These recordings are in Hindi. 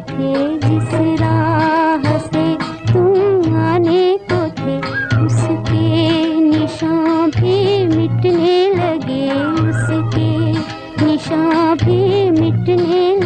थे जिस राह से तुम आने को थे, उसके निशां भी मिटने लगे, उसके निशां भी मिटने लगे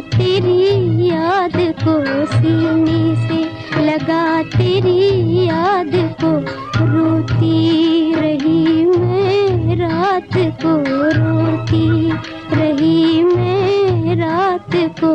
तेरी याद को सीने से लगा, तेरी याद को रोती रही मैं, रात को रोती रही मैं, रात को